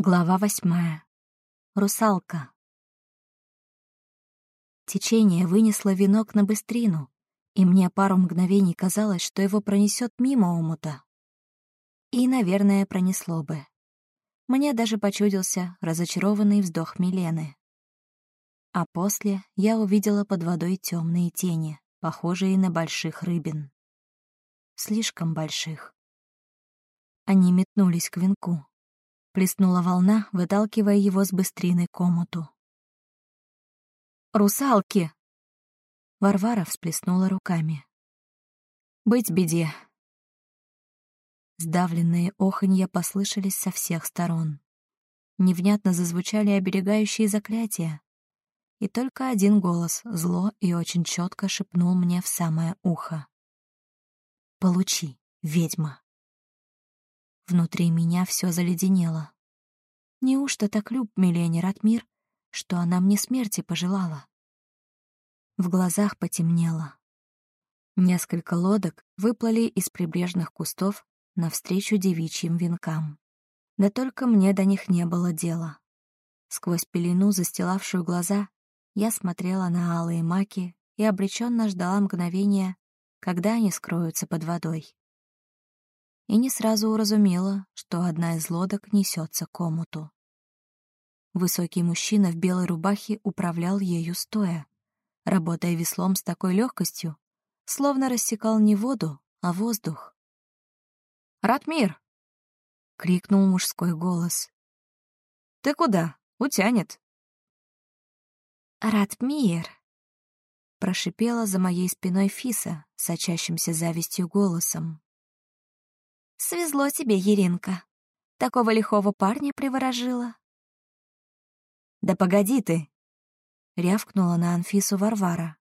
Глава восьмая. Русалка. Течение вынесло венок на быстрину, и мне пару мгновений казалось, что его пронесет мимо омута. И, наверное, пронесло бы. Мне даже почудился разочарованный вздох Милены. А после я увидела под водой темные тени, похожие на больших рыбин. Слишком больших. Они метнулись к венку. Плеснула волна, выталкивая его с быстрины к омуту. «Русалки!» Варвара всплеснула руками. «Быть беде!» Сдавленные оханья послышались со всех сторон. Невнятно зазвучали оберегающие заклятия. И только один голос зло и очень четко шепнул мне в самое ухо. «Получи, ведьма!» Внутри меня все заледенело. Неужто так люб Милене Ратмир, что она мне смерти пожелала? В глазах потемнело. Несколько лодок выплыли из прибрежных кустов навстречу девичьим венкам. Да только мне до них не было дела. Сквозь пелену, застилавшую глаза, я смотрела на алые маки и обреченно ждала мгновения, когда они скроются под водой и не сразу уразумела, что одна из лодок несется к омуту. Высокий мужчина в белой рубахе управлял ею стоя, работая веслом с такой легкостью, словно рассекал не воду, а воздух. «Ратмир!» — крикнул мужской голос. «Ты куда? Утянет!» «Ратмир!» — прошипела за моей спиной Фиса, сочащимся завистью голосом. Свезло тебе, Еринка. Такого лихого парня приворожила. «Да погоди ты!» — рявкнула на Анфису Варвара.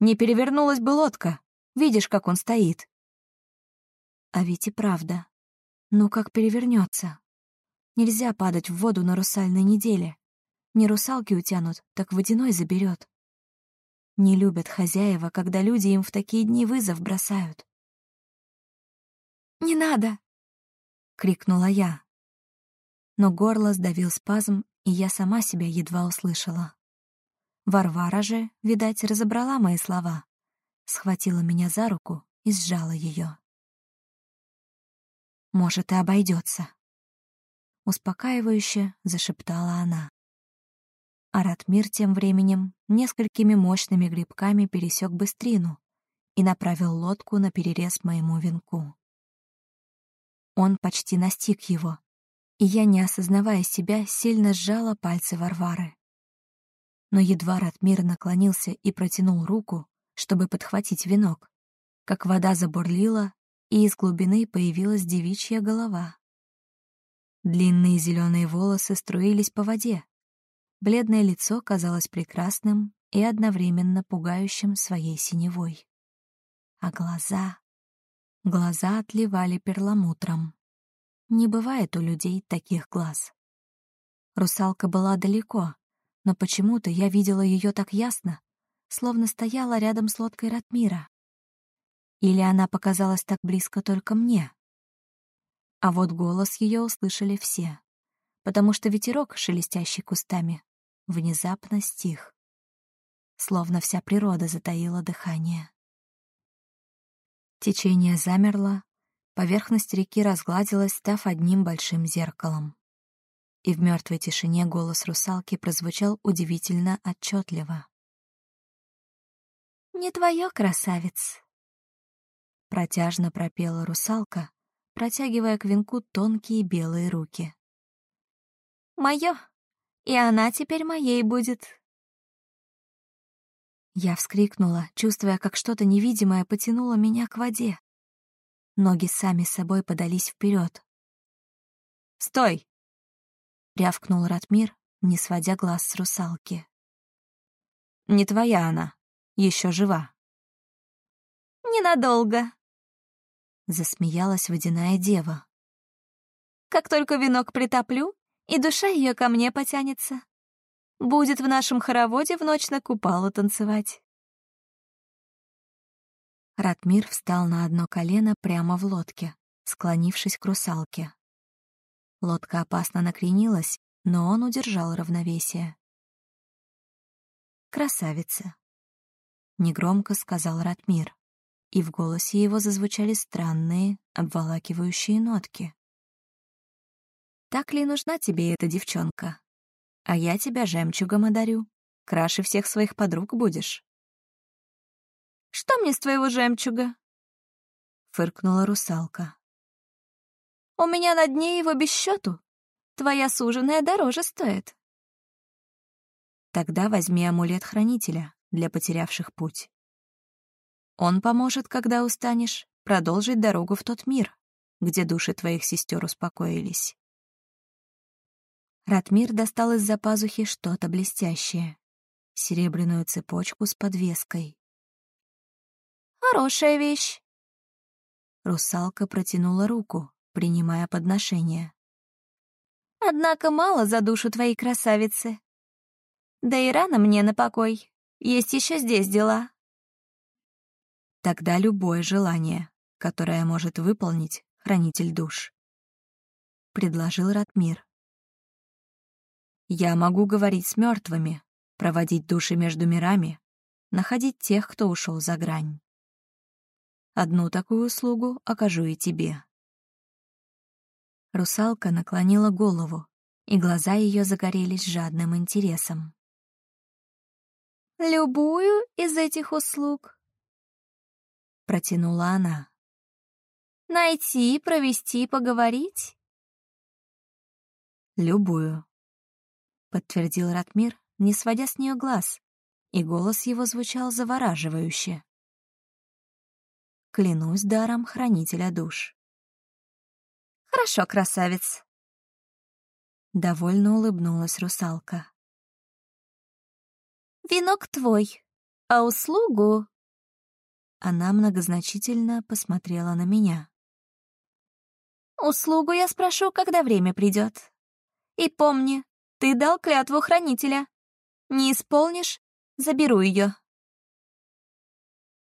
«Не перевернулась бы лодка. Видишь, как он стоит». А ведь и правда. Ну как перевернется? Нельзя падать в воду на русальной неделе. Не русалки утянут, так водяной заберет. Не любят хозяева, когда люди им в такие дни вызов бросают. «Не надо!» — крикнула я. Но горло сдавил спазм, и я сама себя едва услышала. Варвара же, видать, разобрала мои слова, схватила меня за руку и сжала ее. «Может, и обойдется», — успокаивающе зашептала она. Аратмир тем временем несколькими мощными грибками пересек быстрину и направил лодку на перерез моему венку. Он почти настиг его, и я, не осознавая себя, сильно сжала пальцы Варвары. Но едва Ратмир наклонился и протянул руку, чтобы подхватить венок, как вода забурлила, и из глубины появилась девичья голова. Длинные зеленые волосы струились по воде. Бледное лицо казалось прекрасным и одновременно пугающим своей синевой. А глаза... Глаза отливали перламутром. Не бывает у людей таких глаз. Русалка была далеко, но почему-то я видела ее так ясно, словно стояла рядом с лодкой Ратмира. Или она показалась так близко только мне. А вот голос ее услышали все, потому что ветерок, шелестящий кустами, внезапно стих. Словно вся природа затаила дыхание. Течение замерло, поверхность реки разгладилась, став одним большим зеркалом. И в мертвой тишине голос русалки прозвучал удивительно отчетливо. «Не твое, красавец!» Протяжно пропела русалка, протягивая к венку тонкие белые руки. «Мое, и она теперь моей будет!» Я вскрикнула, чувствуя, как что-то невидимое потянуло меня к воде. Ноги сами собой подались вперед. «Стой!» — рявкнул Ратмир, не сводя глаз с русалки. «Не твоя она, еще жива». «Ненадолго», — засмеялась водяная дева. «Как только венок притоплю, и душа ее ко мне потянется. Будет в нашем хороводе в ночь на купало танцевать. Ратмир встал на одно колено прямо в лодке, склонившись к русалке. Лодка опасно накренилась, но он удержал равновесие. «Красавица», — негромко сказал Ратмир, и в голосе его зазвучали странные, обволакивающие нотки. «Так ли нужна тебе эта девчонка? А я тебя жемчугом одарю. Краше всех своих подруг будешь». «Что мне с твоего жемчуга?» — фыркнула русалка. «У меня на дне его без счету. Твоя суженая дороже стоит». Тогда возьми амулет хранителя для потерявших путь. Он поможет, когда устанешь, продолжить дорогу в тот мир, где души твоих сестер успокоились. Ратмир достал из-за пазухи что-то блестящее, серебряную цепочку с подвеской. «Хорошая вещь!» Русалка протянула руку, принимая подношение. «Однако мало за душу твоей красавицы. Да и рано мне на покой. Есть еще здесь дела. Тогда любое желание, которое может выполнить хранитель душ. Предложил Ратмир. Я могу говорить с мертвыми, проводить души между мирами, находить тех, кто ушел за грань. Одну такую услугу окажу и тебе. Русалка наклонила голову, и глаза ее загорелись жадным интересом. «Любую из этих услуг?» Протянула она. «Найти, провести, поговорить?» «Любую», — подтвердил Ратмир, не сводя с нее глаз, и голос его звучал завораживающе. «Клянусь даром хранителя душ». «Хорошо, красавец», — довольно улыбнулась русалка. Венок твой, а услугу...» Она многозначительно посмотрела на меня. «Услугу я спрошу, когда время придет. И помни, ты дал клятву хранителя. Не исполнишь — заберу ее».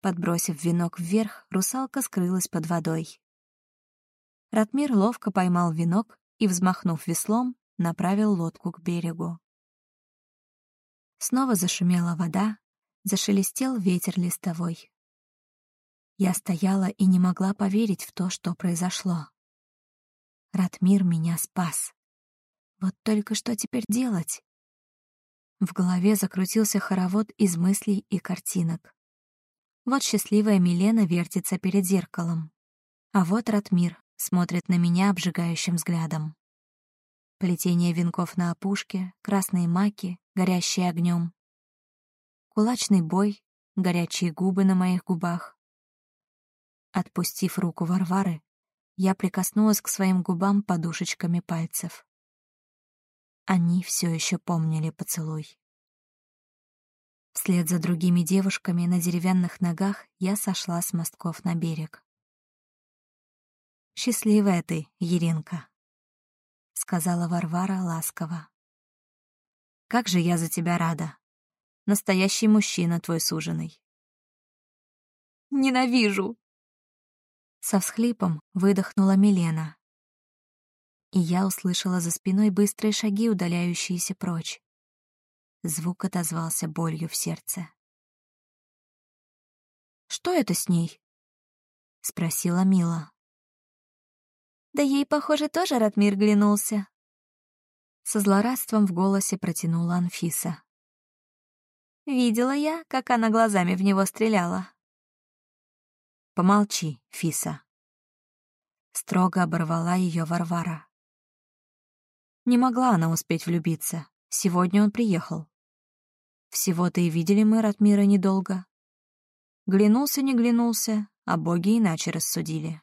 Подбросив венок вверх, русалка скрылась под водой. Ратмир ловко поймал венок и, взмахнув веслом, направил лодку к берегу. Снова зашумела вода, зашелестел ветер листовой. Я стояла и не могла поверить в то, что произошло. Ратмир меня спас. Вот только что теперь делать? В голове закрутился хоровод из мыслей и картинок. Вот счастливая Милена вертится перед зеркалом. А вот Ратмир смотрит на меня обжигающим взглядом. Плетение венков на опушке, красные маки, горящие огнем. Кулачный бой, горячие губы на моих губах. Отпустив руку Варвары, я прикоснулась к своим губам подушечками пальцев. Они все еще помнили поцелуй. Вслед за другими девушками на деревянных ногах я сошла с мостков на берег. «Счастливая ты, Еринка», — сказала Варвара ласково. «Как же я за тебя рада! Настоящий мужчина твой суженый!» «Ненавижу!» Со всхлипом выдохнула Милена. И я услышала за спиной быстрые шаги, удаляющиеся прочь. Звук отозвался болью в сердце. «Что это с ней?» — спросила Мила. Да ей, похоже, тоже Ратмир глянулся. Со злорадством в голосе протянула Анфиса. Видела я, как она глазами в него стреляла. «Помолчи, Фиса». Строго оборвала ее Варвара. Не могла она успеть влюбиться. Сегодня он приехал. Всего-то и видели мы Ратмира недолго. Глянулся, не глянулся, а боги иначе рассудили.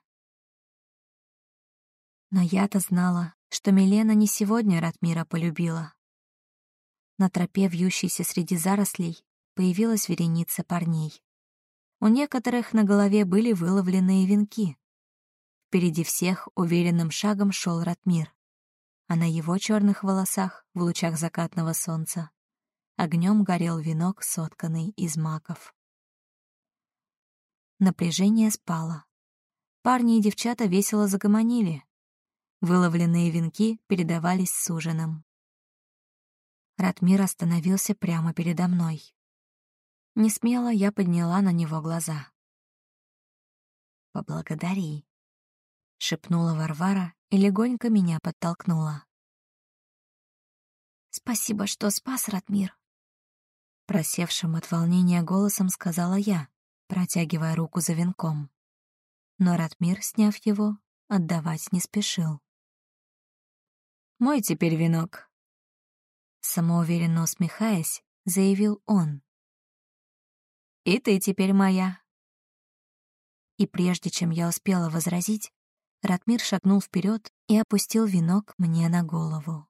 Но я-то знала, что Милена не сегодня Ратмира полюбила. На тропе, вьющейся среди зарослей, появилась вереница парней. У некоторых на голове были выловленные венки. Впереди всех уверенным шагом шел Ратмир, а на его черных волосах, в лучах закатного солнца, огнем горел венок, сотканный из маков. Напряжение спало. Парни и девчата весело загомонили, Выловленные венки передавались с ужином. Ратмир остановился прямо передо мной. Несмело я подняла на него глаза. «Поблагодари», — шепнула Варвара и легонько меня подтолкнула. «Спасибо, что спас, Ратмир», — просевшим от волнения голосом сказала я, протягивая руку за венком. Но Ратмир, сняв его, отдавать не спешил. «Мой теперь венок», — самоуверенно усмехаясь, заявил он. «И ты теперь моя». И прежде чем я успела возразить, Ратмир шагнул вперед и опустил венок мне на голову.